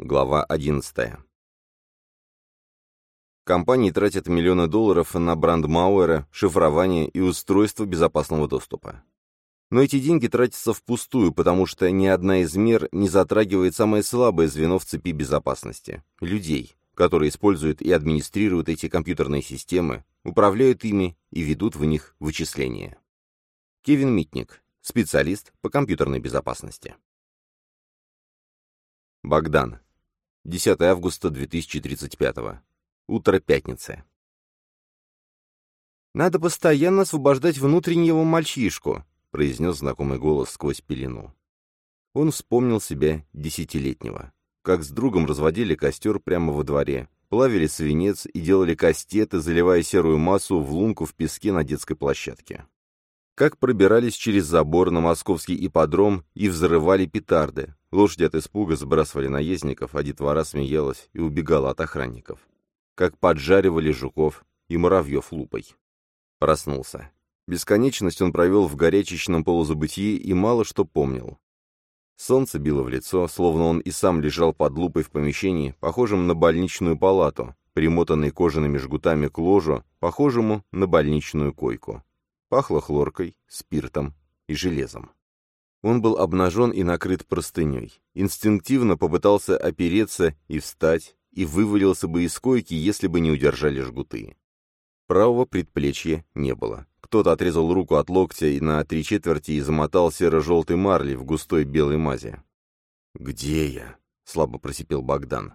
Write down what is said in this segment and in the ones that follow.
Глава 11. Компании тратят миллионы долларов на брандмауэры, шифрование и устройство безопасного доступа. Но эти деньги тратятся впустую, потому что ни одна из мер не затрагивает самое слабое звено в цепи безопасности – людей, которые используют и администрируют эти компьютерные системы, управляют ими и ведут в них вычисления. Кевин Митник, специалист по компьютерной безопасности. Богдан. 10 августа 2035. Утро пятницы. «Надо постоянно освобождать внутреннего мальчишку», — произнес знакомый голос сквозь пелену. Он вспомнил себя десятилетнего. Как с другом разводили костер прямо во дворе, плавили свинец и делали кастеты, заливая серую массу в лунку в песке на детской площадке как пробирались через забор на московский ипподром и взрывали петарды. Лошади от испуга сбрасывали наездников, а детвора смеялась и убегала от охранников. Как поджаривали жуков и муравьев лупой. Проснулся. Бесконечность он провел в горячечном полузабытии и мало что помнил. Солнце било в лицо, словно он и сам лежал под лупой в помещении, похожем на больничную палату, примотанной кожаными жгутами к ложу, похожему на больничную койку. Пахло хлоркой, спиртом и железом. Он был обнажен и накрыт простыней. Инстинктивно попытался опереться и встать, и вывалился бы из койки, если бы не удержали жгуты. Правого предплечья не было. Кто-то отрезал руку от локтя и на три четверти и замотал серо-желтой марли в густой белой мазе. «Где я?» — слабо просипел Богдан.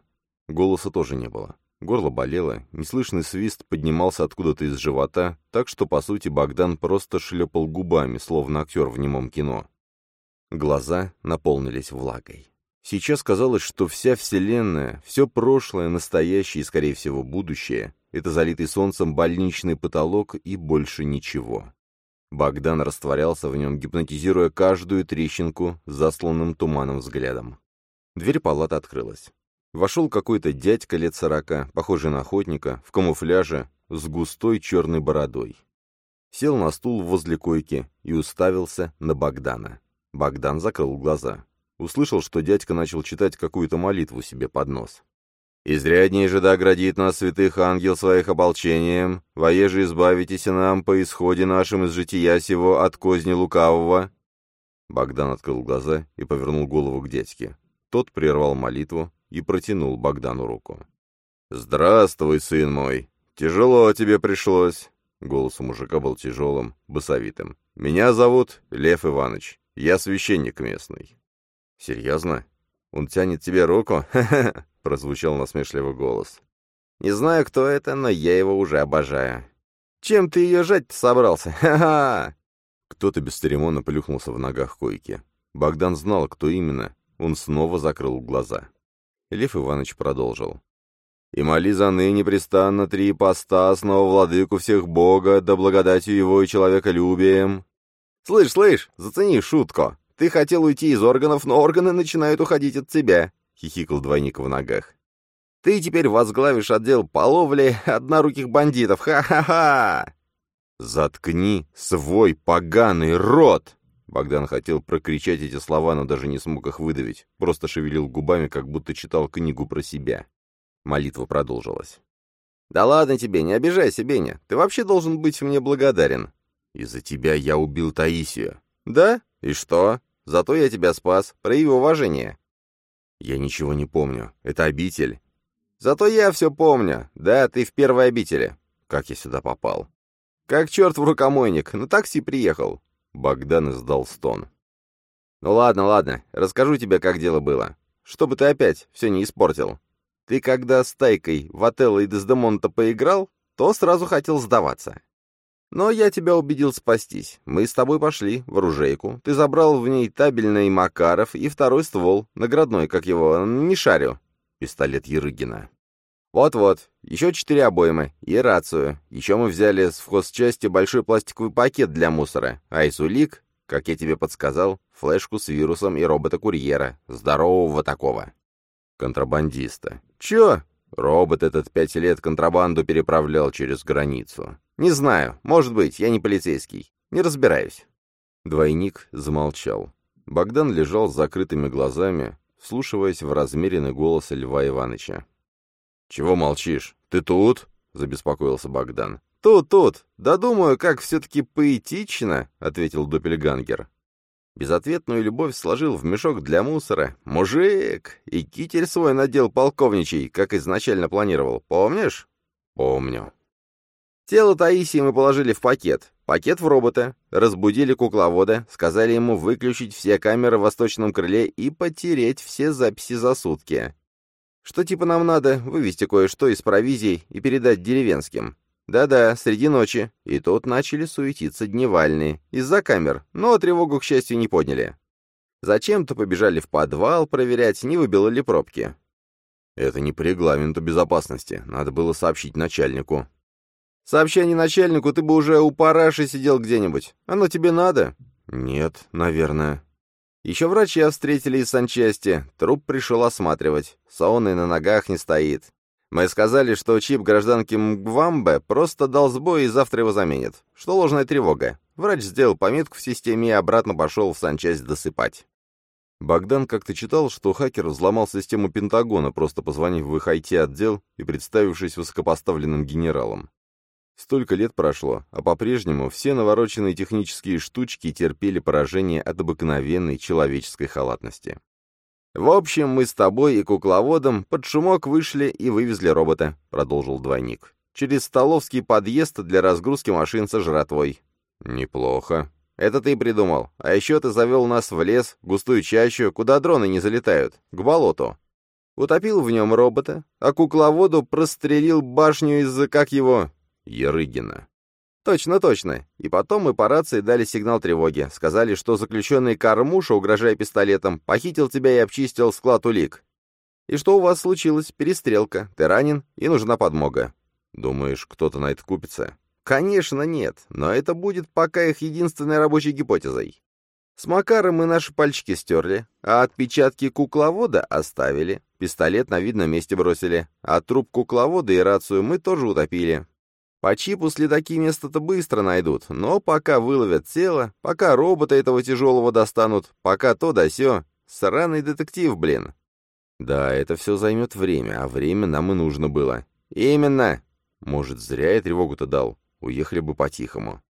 Голоса тоже не было. Горло болело, неслышный свист поднимался откуда-то из живота, так что, по сути, Богдан просто шлепал губами, словно актер в немом кино. Глаза наполнились влагой. Сейчас казалось, что вся Вселенная, все прошлое, настоящее и, скорее всего, будущее — это залитый солнцем больничный потолок и больше ничего. Богдан растворялся в нем, гипнотизируя каждую трещинку засланным туманом взглядом. Дверь палаты открылась. Вошел какой-то дядька лет сорока, похожий на охотника, в камуфляже, с густой черной бородой. Сел на стул возле койки и уставился на Богдана. Богдан закрыл глаза. Услышал, что дядька начал читать какую-то молитву себе под нос. «Изряднее же да оградит нас святых ангел своих ополчением, воеже избавитесь нам по исходе нашим из жития сего от козни лукавого». Богдан открыл глаза и повернул голову к дядьке. Тот прервал молитву, и протянул Богдану руку. «Здравствуй, сын мой! Тяжело тебе пришлось!» Голос у мужика был тяжелым, басовитым. «Меня зовут Лев Иванович. Я священник местный». «Серьезно? Он тянет тебе руку?» Прозвучал насмешливый голос. «Не знаю, кто это, но я его уже обожаю. Чем ты ее жать-то собрался? Ха-ха!» Кто-то бесцеремонно плюхнулся в ногах койки. Богдан знал, кто именно. Он снова закрыл глаза. Лев Иванович продолжил. «И моли за ныне престанно три ипостасного владыку всех Бога, да благодатью его и человеколюбием». «Слышь, слышь, зацени шутку. Ты хотел уйти из органов, но органы начинают уходить от тебя», — хихикал двойник в ногах. «Ты теперь возглавишь отдел по ловле одноруких бандитов. Ха-ха-ха!» «Заткни свой поганый рот!» Богдан хотел прокричать эти слова, но даже не смог их выдавить, просто шевелил губами, как будто читал книгу про себя. Молитва продолжилась. «Да ладно тебе, не обижайся, Беня. Ты вообще должен быть мне благодарен. Из-за тебя я убил Таисию». «Да? И что? Зато я тебя спас. Прояви уважение». «Я ничего не помню. Это обитель». «Зато я все помню. Да, ты в первой обители». «Как я сюда попал?» «Как черт в рукомойник. На такси приехал. Богдан издал стон. «Ну ладно, ладно, расскажу тебе, как дело было. Чтобы ты опять все не испортил. Ты когда с Тайкой в Отелло и Дездемонта поиграл, то сразу хотел сдаваться. Но я тебя убедил спастись. Мы с тобой пошли в оружейку. Ты забрал в ней табельный Макаров и второй ствол, наградной, как его, не шарю. Пистолет Ерыгина. Вот-вот, еще четыре обоймы и рацию. Еще мы взяли с вхозчасти большой пластиковый пакет для мусора, а из улик, как я тебе подсказал, флешку с вирусом и робота-курьера, здорового такого. Контрабандиста. Че? Робот этот пять лет контрабанду переправлял через границу. Не знаю, может быть, я не полицейский. Не разбираюсь. Двойник замолчал. Богдан лежал с закрытыми глазами, вслушиваясь в размеренный голос Льва Ивановича. «Чего молчишь? Ты тут?» — забеспокоился Богдан. «Тут, тут! Да думаю, как все-таки поэтично!» — ответил Доппельгангер. Безответную любовь сложил в мешок для мусора. Мужик! И китель свой надел полковничий, как изначально планировал. Помнишь? Помню. Тело Таисии мы положили в пакет. Пакет в робота. Разбудили кукловода. Сказали ему выключить все камеры в восточном крыле и потереть все записи за сутки. Что типа нам надо? Вывести кое-что из провизий и передать деревенским. Да-да, среди ночи. И тут начали суетиться дневальные. Из-за камер. Но тревогу, к счастью, не подняли. Зачем-то побежали в подвал проверять, не выбило ли пробки. Это не по регламенту безопасности. Надо было сообщить начальнику. Сообщай начальнику, ты бы уже у параши сидел где-нибудь. Оно тебе надо? Нет, наверное. Еще врача встретили из санчасти. Труп пришел осматривать. Сонный на ногах не стоит. Мы сказали, что чип гражданки Мгвамбе просто дал сбой и завтра его заменят. Что ложная тревога. Врач сделал пометку в системе и обратно пошел в санчасть досыпать. Богдан как-то читал, что хакер взломал систему Пентагона, просто позвонив в их IT-отдел и представившись высокопоставленным генералом. Столько лет прошло, а по-прежнему все навороченные технические штучки терпели поражение от обыкновенной человеческой халатности. «В общем, мы с тобой и кукловодом под шумок вышли и вывезли робота», — продолжил двойник. «Через столовский подъезд для разгрузки машин со жратвой». «Неплохо». «Это ты придумал. А еще ты завел нас в лес, густую чащу, куда дроны не залетают, к болоту. Утопил в нем робота, а кукловоду прострелил башню из, как его, Ярыгина. «Точно, точно. И потом мы по рации дали сигнал тревоги. Сказали, что заключенный Кармуша, угрожая пистолетом, похитил тебя и обчистил склад улик. И что у вас случилось? Перестрелка. Ты ранен, и нужна подмога». «Думаешь, кто-то на это купится?» «Конечно нет, но это будет пока их единственной рабочей гипотезой. С Макаром мы наши пальчики стерли, а отпечатки кукловода оставили, пистолет на видном месте бросили, а труп кукловода и рацию мы тоже утопили. По чипу следаки место-то быстро найдут, но пока выловят тело, пока робота этого тяжелого достанут, пока то да сё, сраный детектив, блин. Да, это все займет время, а время нам и нужно было. Именно. Может, зря я тревогу-то дал. Уехали бы по-тихому.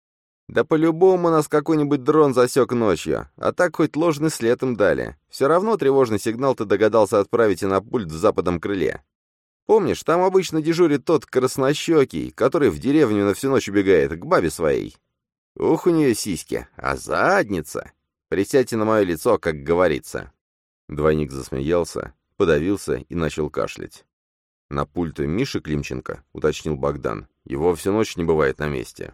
Да по-любому нас какой-нибудь дрон засек ночью, а так хоть ложный след им дали. Все равно тревожный сигнал ты догадался отправить и на пульт в западном крыле. Помнишь, там обычно дежурит тот краснощекий, который в деревню на всю ночь убегает, к бабе своей. Ух, у нее сиськи, а задница. Присядьте на мое лицо, как говорится. Двойник засмеялся, подавился и начал кашлять. «На пульте Миши Климченко», — уточнил Богдан. «Его всю ночь не бывает на месте».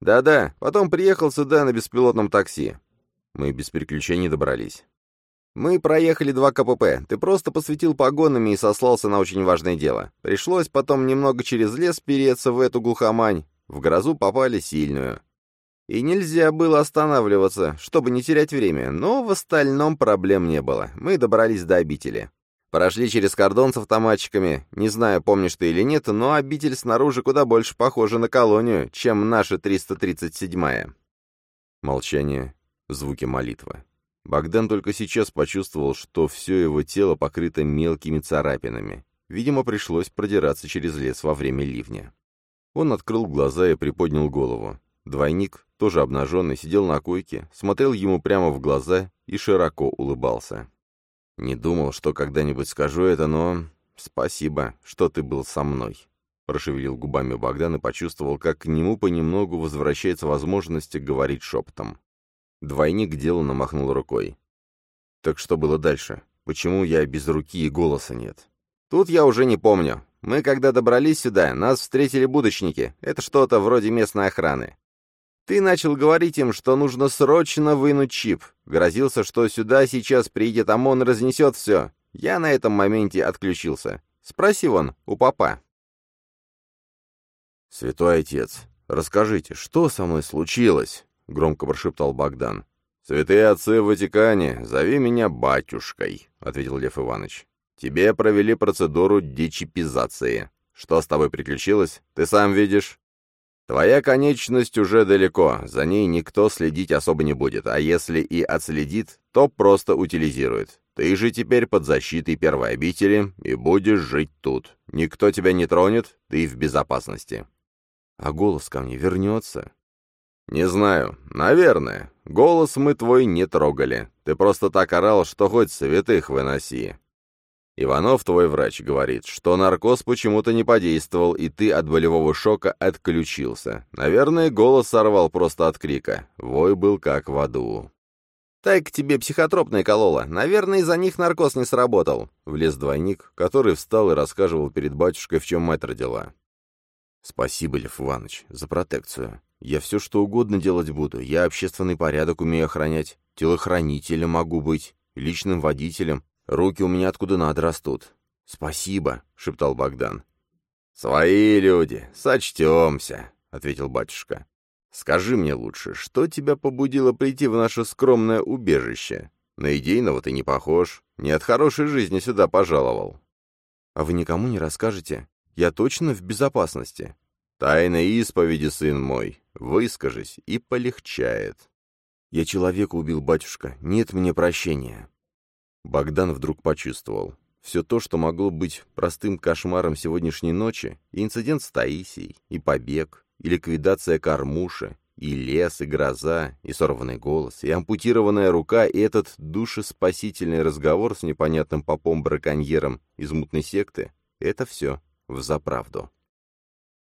«Да-да, потом приехал сюда на беспилотном такси». Мы без приключений добрались. «Мы проехали два КПП. Ты просто посветил погонами и сослался на очень важное дело. Пришлось потом немного через лес переться в эту глухомань. В грозу попали сильную. И нельзя было останавливаться, чтобы не терять время, но в остальном проблем не было. Мы добрались до обители. Прошли через кордон с автоматчиками. Не знаю, помнишь ты или нет, но обитель снаружи куда больше похожа на колонию, чем наша 337-я». Молчание, звуки молитвы. Богдан только сейчас почувствовал, что все его тело покрыто мелкими царапинами. Видимо, пришлось продираться через лес во время ливня. Он открыл глаза и приподнял голову. Двойник, тоже обнаженный, сидел на койке, смотрел ему прямо в глаза и широко улыбался. «Не думал, что когда-нибудь скажу это, но... Спасибо, что ты был со мной», — прошевелил губами Богдан и почувствовал, как к нему понемногу возвращается возможность говорить шепотом. Двойник деланно махнул рукой. «Так что было дальше? Почему я без руки и голоса нет?» «Тут я уже не помню. Мы, когда добрались сюда, нас встретили будочники. Это что-то вроде местной охраны. Ты начал говорить им, что нужно срочно вынуть чип. Грозился, что сюда сейчас приедет ОМОН и разнесет все. Я на этом моменте отключился. Спроси вон, у папа». «Святой отец, расскажите, что со мной случилось?» — громко прошептал Богдан. «Святые отцы в Ватикане, зови меня батюшкой», — ответил Лев Иванович. «Тебе провели процедуру дечипизации. Что с тобой приключилось, ты сам видишь. Твоя конечность уже далеко, за ней никто следить особо не будет, а если и отследит, то просто утилизирует. Ты же теперь под защитой первой обители и будешь жить тут. Никто тебя не тронет, ты в безопасности». «А голос ко мне вернется?» «Не знаю. Наверное. Голос мы твой не трогали. Ты просто так орал, что хоть святых выноси. Иванов, твой врач, говорит, что наркоз почему-то не подействовал, и ты от болевого шока отключился. Наверное, голос сорвал просто от крика. Вой был как в аду. «Так тебе психотропная колола. Наверное, из-за них наркоз не сработал», — влез двойник, который встал и рассказывал перед батюшкой, в чем мать родила. «Спасибо, Лев Иванович, за протекцию. Я все что угодно делать буду. Я общественный порядок умею охранять, телохранителем могу быть, личным водителем. Руки у меня откуда надо растут. Спасибо, — шептал Богдан. «Свои люди, сочтемся», — ответил батюшка. «Скажи мне лучше, что тебя побудило прийти в наше скромное убежище? На идейного ты не похож, не от хорошей жизни сюда пожаловал». «А вы никому не расскажете? Я точно в безопасности?» «Тайна исповеди, сын мой, выскажись, и полегчает». «Я человека убил, батюшка, нет мне прощения». Богдан вдруг почувствовал. Все то, что могло быть простым кошмаром сегодняшней ночи, и инцидент с Таисией, и побег, и ликвидация Кормуши, и лес, и гроза, и сорванный голос, и ампутированная рука, и этот душеспасительный разговор с непонятным попом-браконьером из мутной секты — это все взаправду.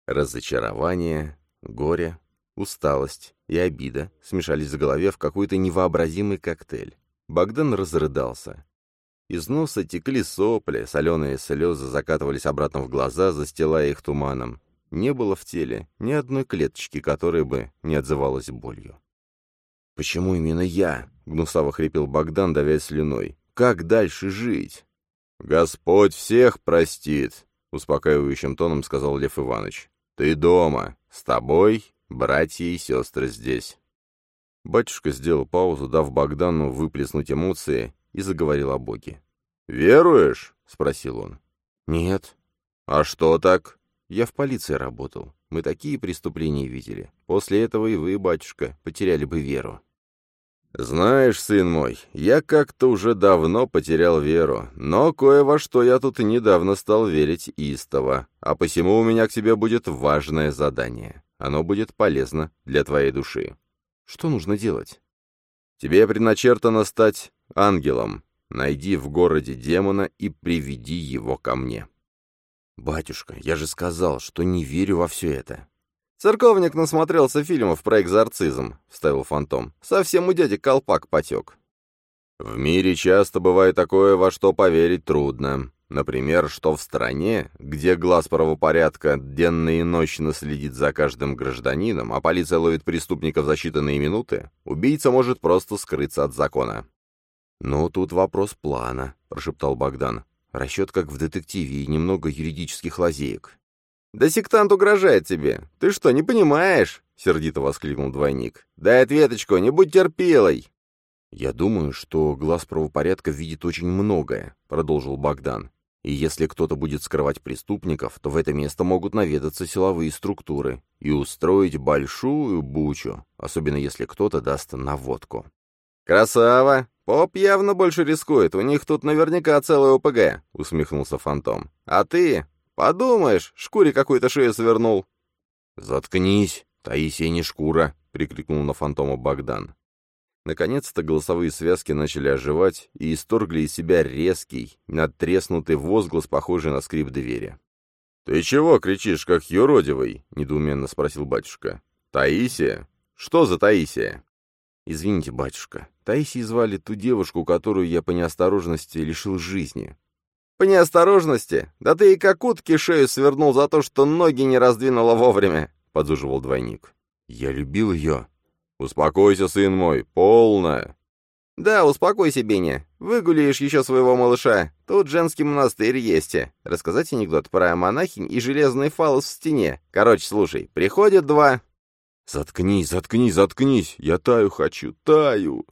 Разочарование, горе, усталость и обида смешались в голове в какой-то невообразимый коктейль. Богдан разрыдался. Из носа текли сопли, соленые слезы закатывались обратно в глаза, застилая их туманом. Не было в теле ни одной клеточки, которая бы не отзывалась болью. «Почему именно я?» — гнусаво хрипел Богдан, давя слюной. «Как дальше жить?» «Господь всех простит», — успокаивающим тоном сказал Лев Иванович. «Ты дома. С тобой братья и сестры здесь». Батюшка сделал паузу, дав Богдану выплеснуть эмоции, и заговорил о Боге. «Веруешь?» — спросил он. «Нет». «А что так?» «Я в полиции работал. Мы такие преступления видели. После этого и вы, батюшка, потеряли бы веру». «Знаешь, сын мой, я как-то уже давно потерял веру, но кое во что я тут недавно стал верить истово, а посему у меня к тебе будет важное задание. Оно будет полезно для твоей души». Что нужно делать? Тебе предначертано стать ангелом. Найди в городе демона и приведи его ко мне. Батюшка, я же сказал, что не верю во все это. Церковник насмотрелся фильмов про экзорцизм, вставил фантом. Совсем у дяди колпак потек. В мире часто бывает такое, во что поверить трудно. Например, что в стране, где глаз правопорядка денно и ночно следит за каждым гражданином, а полиция ловит преступников за считанные минуты, убийца может просто скрыться от закона. «Ну, тут вопрос плана», — прошептал Богдан. «Расчет как в детективе и немного юридических лазеек». «Да сектант угрожает тебе. Ты что, не понимаешь?» — сердито воскликнул двойник. «Дай ответочку, не будь терпелой!» «Я думаю, что глаз правопорядка видит очень многое», — продолжил Богдан. И если кто-то будет скрывать преступников, то в это место могут наведаться силовые структуры и устроить большую бучу, особенно если кто-то даст наводку. «Красава! Поп явно больше рискует, у них тут наверняка целый ОПГ», — усмехнулся Фантом. «А ты? Подумаешь, шкуре какую-то шею свернул». «Заткнись, Таисия не шкура», — прикрикнул на Фантома Богдан. Наконец-то голосовые связки начали оживать и исторгли из себя резкий, надтреснутый возглас, похожий на скрип двери. «Ты чего кричишь, как юродивый?» — недоуменно спросил батюшка. «Таисия? Что за Таисия?» «Извините, батюшка, Таисией звали ту девушку, которую я по неосторожности лишил жизни». «По неосторожности? Да ты и как утки шею свернул за то, что ноги не раздвинула вовремя», — подзуживал двойник. «Я любил ее», «Успокойся, сын мой, полно!» «Да, успокойся, Беня. Выгуляешь еще своего малыша. Тут женский монастырь есть. Рассказать анекдот про монахинь и железный фалос в стене. Короче, слушай, приходят два...» «Заткнись, заткнись, заткнись! Я таю хочу, таю!»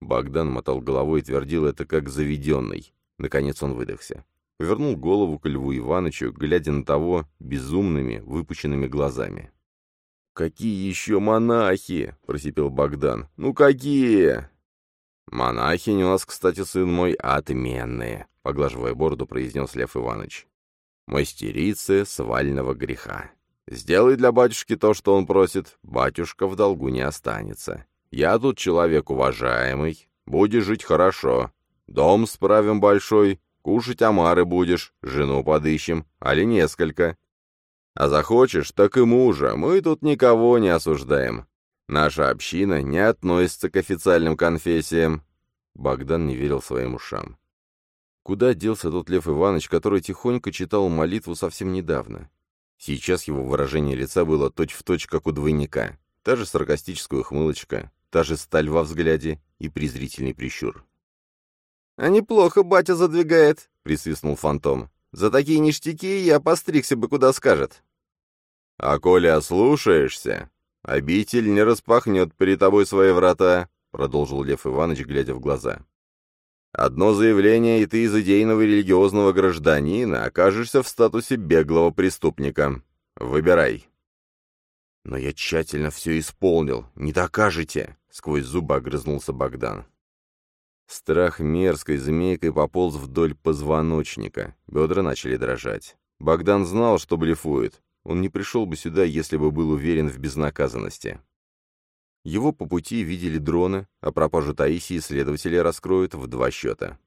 Богдан мотал головой и твердил это как заведенный. Наконец он выдохся. Повернул голову к Льву Ивановичу, глядя на того безумными, выпученными глазами. «Какие еще монахи?» — просипел Богдан. «Ну какие?» «Монахини у нас, кстати, сын мой, отменные», — поглаживая бороду, произнес Лев Иванович. «Мастерицы свального греха. Сделай для батюшки то, что он просит, батюшка в долгу не останется. Я тут человек уважаемый, будешь жить хорошо. Дом справим большой, кушать омары будешь, жену подыщем, али несколько. А захочешь, так и мужа, мы тут никого не осуждаем. Наша община не относится к официальным конфессиям. Богдан не верил своим ушам. Куда делся тот Лев Иванович, который тихонько читал молитву совсем недавно? Сейчас его выражение лица было точь-в-точь, точь, как у двойника. Та же саркастическая ухмылочка, та же сталь во взгляде и презрительный прищур. «А неплохо батя задвигает», — присвистнул фантом. «За такие ништяки я постригся бы куда скажет». «А коли ослушаешься, «Обитель не распахнет перед тобой свои врата», — продолжил Лев Иванович, глядя в глаза. «Одно заявление, и ты из идейного религиозного гражданина окажешься в статусе беглого преступника. Выбирай». «Но я тщательно все исполнил. Не докажете!» — сквозь зубы огрызнулся Богдан. Страх мерзкой змейкой пополз вдоль позвоночника. Бедра начали дрожать. Богдан знал, что блефует. Он не пришел бы сюда, если бы был уверен в безнаказанности. Его по пути видели дроны, а пропажу Таисии следователи раскроют в два счета.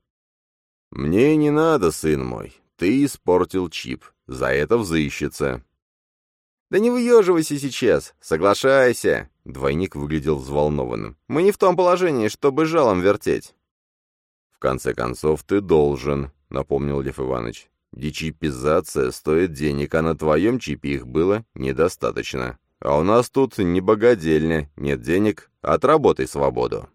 «Мне не надо, сын мой. Ты испортил чип. За это взыщется». «Да не выеживайся сейчас. Соглашайся!» Двойник выглядел взволнованным. «Мы не в том положении, чтобы жалом вертеть». «В конце концов, ты должен», — напомнил Лев Иванович. Дечипизация стоит денег, а на твоем чипе их было недостаточно. А у нас тут не богадельня, нет денег, отработай свободу».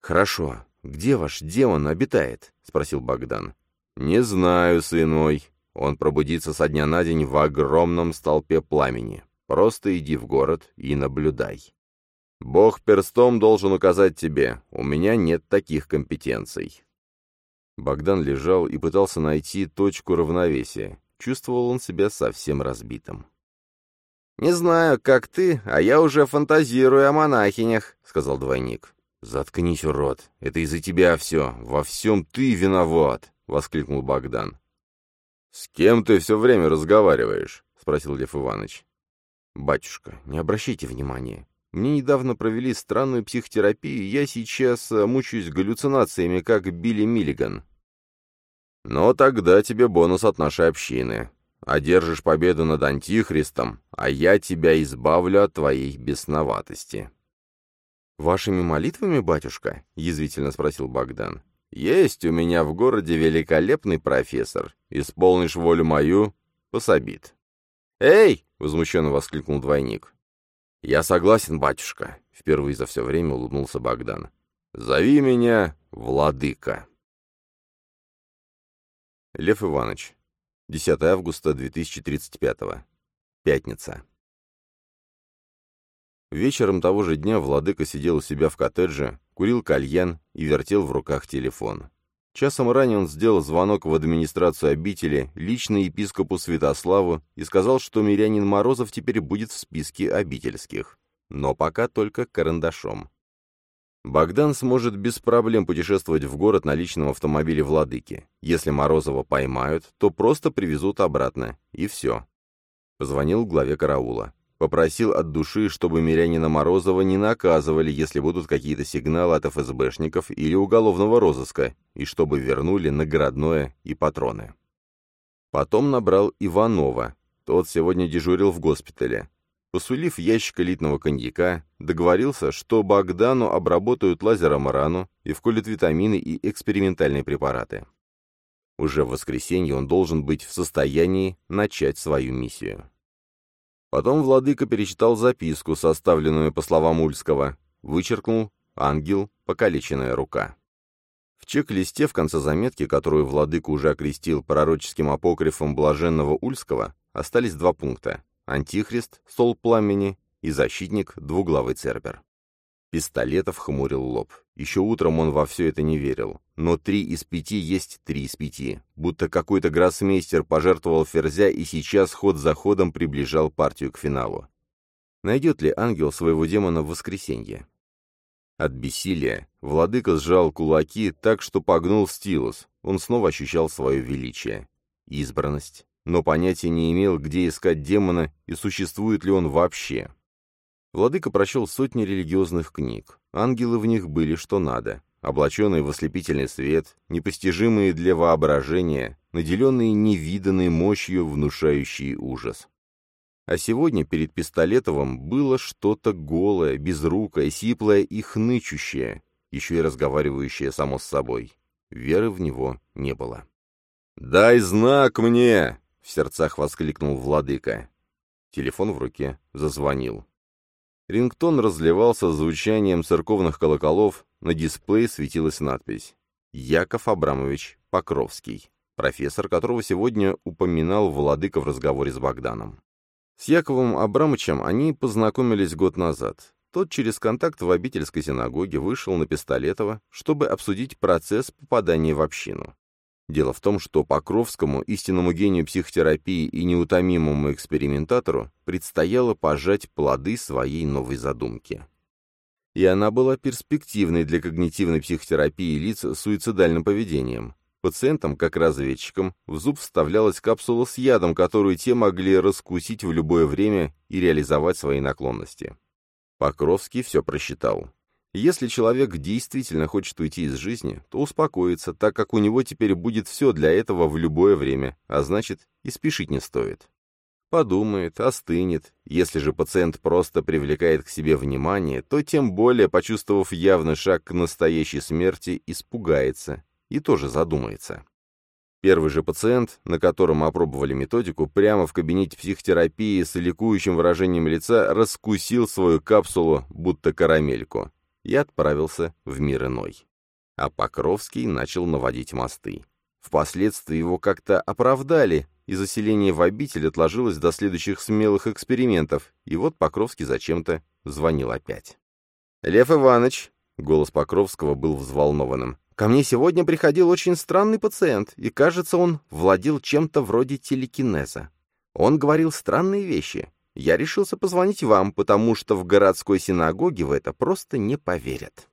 «Хорошо. Где ваш демон обитает?» — спросил Богдан. «Не знаю, сын мой. Он пробудится со дня на день в огромном столпе пламени. Просто иди в город и наблюдай. Бог перстом должен указать тебе, у меня нет таких компетенций». Богдан лежал и пытался найти точку равновесия. Чувствовал он себя совсем разбитым. «Не знаю, как ты, а я уже фантазирую о монахинях», — сказал двойник. «Заткнись, урод, это из-за тебя все, во всем ты виноват», — воскликнул Богдан. «С кем ты все время разговариваешь?» — спросил Лев Иванович. «Батюшка, не обращайте внимания. Мне недавно провели странную психотерапию, и я сейчас э, мучаюсь галлюцинациями, как Билли Миллиган. Но тогда тебе бонус от нашей общины. Одержишь победу над Антихристом, а я тебя избавлю от твоей бесноватости. «Вашими молитвами, батюшка?» — язвительно спросил Богдан. «Есть у меня в городе великолепный профессор. Исполнишь волю мою — пособит». «Эй!» — возмущенно воскликнул двойник. «Я согласен, батюшка», — впервые за все время улыбнулся Богдан. «Зови меня Владыка». Лев Иванович. 10 августа 2035. Пятница. Вечером того же дня Владыка сидел у себя в коттедже, курил кальян и вертел в руках телефон. Часом ранее он сделал звонок в администрацию обители, лично епископу Святославу, и сказал, что мирянин Морозов теперь будет в списке обительских. Но пока только карандашом. Богдан сможет без проблем путешествовать в город на личном автомобиле Владыки. Если Морозова поймают, то просто привезут обратно, и все. Позвонил главе караула. Попросил от души, чтобы мирянина Морозова не наказывали, если будут какие-то сигналы от ФСБшников или уголовного розыска, и чтобы вернули наградное и патроны. Потом набрал Иванова. Тот сегодня дежурил в госпитале. Посулив ящик элитного коньяка, договорился, что Богдану обработают лазером рану и вколют витамины и экспериментальные препараты. Уже в воскресенье он должен быть в состоянии начать свою миссию. Потом владыка перечитал записку, составленную по словам Ульского, вычеркнул «Ангел, покалеченная рука». В чек-листе в конце заметки, которую владыка уже окрестил пророческим апокрифом блаженного Ульского, остались два пункта – Антихрист, стол пламени и защитник, двуглавый цербер. Пистолетов хмурил лоб. Еще утром он во все это не верил. Но три из пяти есть три из пяти. Будто какой-то гроссмейстер пожертвовал ферзя и сейчас ход за ходом приближал партию к финалу. Найдет ли ангел своего демона в воскресенье? От бессилия Владыка сжал кулаки так, что погнул стилус. Он снова ощущал свое величие. Избранность. Но понятия не имел, где искать демона и существует ли он вообще. Владыка прочел сотни религиозных книг. Ангелы в них были что надо. Облаченные в ослепительный свет, непостижимые для воображения, наделенные невиданной мощью, внушающие ужас. А сегодня перед Пистолетовым было что-то голое, безрукое, сиплое и хнычущее, еще и разговаривающее само с собой. Веры в него не было. «Дай знак мне!» — в сердцах воскликнул владыка. Телефон в руке зазвонил. Рингтон разливался звучанием церковных колоколов, на дисплее светилась надпись «Яков Абрамович Покровский», профессор которого сегодня упоминал владыка в разговоре с Богданом. С Яковом Абрамовичем они познакомились год назад. Тот через контакт в обительской синагоге вышел на Пистолетова, чтобы обсудить процесс попадания в общину. Дело в том, что Покровскому, истинному гению психотерапии и неутомимому экспериментатору, предстояло пожать плоды своей новой задумки. И она была перспективной для когнитивной психотерапии лиц с суицидальным поведением. Пациентам, как разведчикам, в зуб вставлялась капсула с ядом, которую те могли раскусить в любое время и реализовать свои наклонности. Покровский все просчитал. Если человек действительно хочет уйти из жизни, то успокоится, так как у него теперь будет все для этого в любое время, а значит, и спешить не стоит. Подумает, остынет. Если же пациент просто привлекает к себе внимание, то тем более, почувствовав явный шаг к настоящей смерти, испугается и тоже задумается. Первый же пациент, на котором опробовали методику, прямо в кабинете психотерапии с ликующим выражением лица раскусил свою капсулу, будто карамельку и отправился в мир иной. А Покровский начал наводить мосты. Впоследствии его как-то оправдали, и заселение в обитель отложилось до следующих смелых экспериментов, и вот Покровский зачем-то звонил опять. «Лев Иванович», — голос Покровского был взволнованным, «ко мне сегодня приходил очень странный пациент, и, кажется, он владел чем-то вроде телекинеза. Он говорил странные вещи, я решился позвонить вам, потому что в городской синагоге в это просто не поверят.